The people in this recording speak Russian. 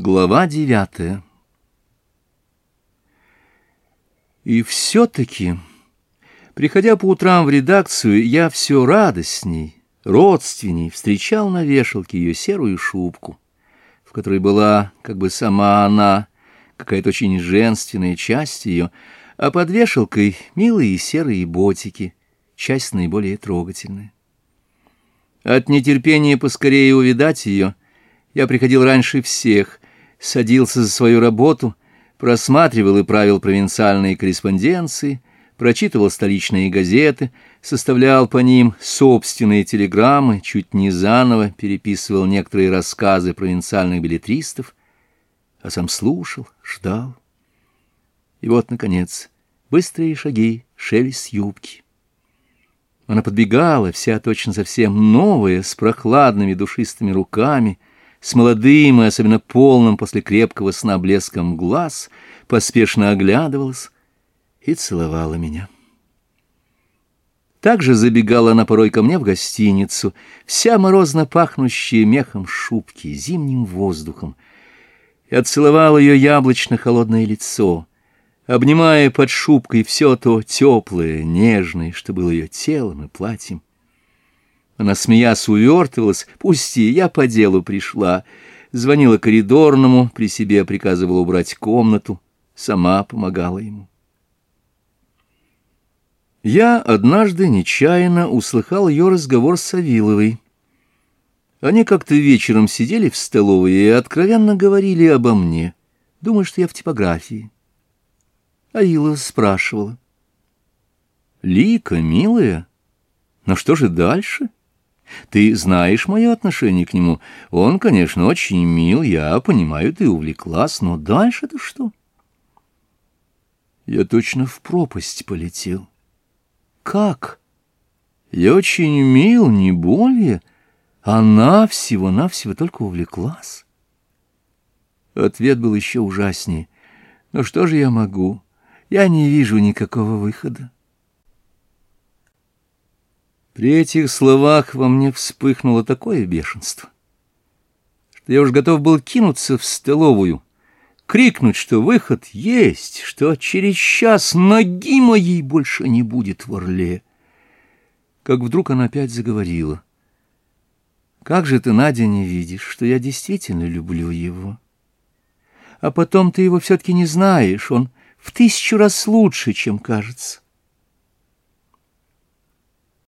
Глава девятая И все-таки, приходя по утрам в редакцию, я все радостней, родственней встречал на вешалке ее серую шубку, в которой была как бы сама она, какая-то очень женственная часть ее, а под вешалкой милые серые ботики, часть наиболее трогательная. От нетерпения поскорее увидать ее — я приходил раньше всех, садился за свою работу, просматривал и правил провинциальные корреспонденции, прочитывал столичные газеты, составлял по ним собственные телеграммы, чуть не заново переписывал некоторые рассказы провинциальных билетристов, а сам слушал, ждал. И вот, наконец, быстрые шаги, шелест юбки. Она подбегала, вся точно совсем новая, с прохладными душистыми руками, с молодым и особенно полным после крепкого сна блеском глаз, поспешно оглядывалась и целовала меня. Также забегала она порой ко мне в гостиницу, вся морозно пахнущая мехом шубки, зимним воздухом. Я целовал ее яблочно-холодное лицо, обнимая под шубкой все то теплое, нежное, что было ее телом и платьем. Она, смеясь, увертывалась. «Пусти, я по делу пришла». Звонила коридорному, при себе приказывала убрать комнату. Сама помогала ему. Я однажды нечаянно услыхал ее разговор с Савиловой. Они как-то вечером сидели в столовой и откровенно говорили обо мне. Думаю, что я в типографии. Аила спрашивала. «Лика, милая, но что же дальше?» Ты знаешь мое отношение к нему. Он, конечно, очень мил, я понимаю, ты увлеклась, но дальше-то что? Я точно в пропасть полетел. Как? Я очень мил, не более. Она всего-навсего только увлеклась. Ответ был еще ужаснее. Но что же я могу? Я не вижу никакого выхода. При этих словах во мне вспыхнуло такое бешенство, что я уж готов был кинуться в столовую, крикнуть, что выход есть, что через час ноги моей больше не будет в орле. Как вдруг она опять заговорила. «Как же ты, Надя, не видишь, что я действительно люблю его? А потом ты его все-таки не знаешь, он в тысячу раз лучше, чем кажется».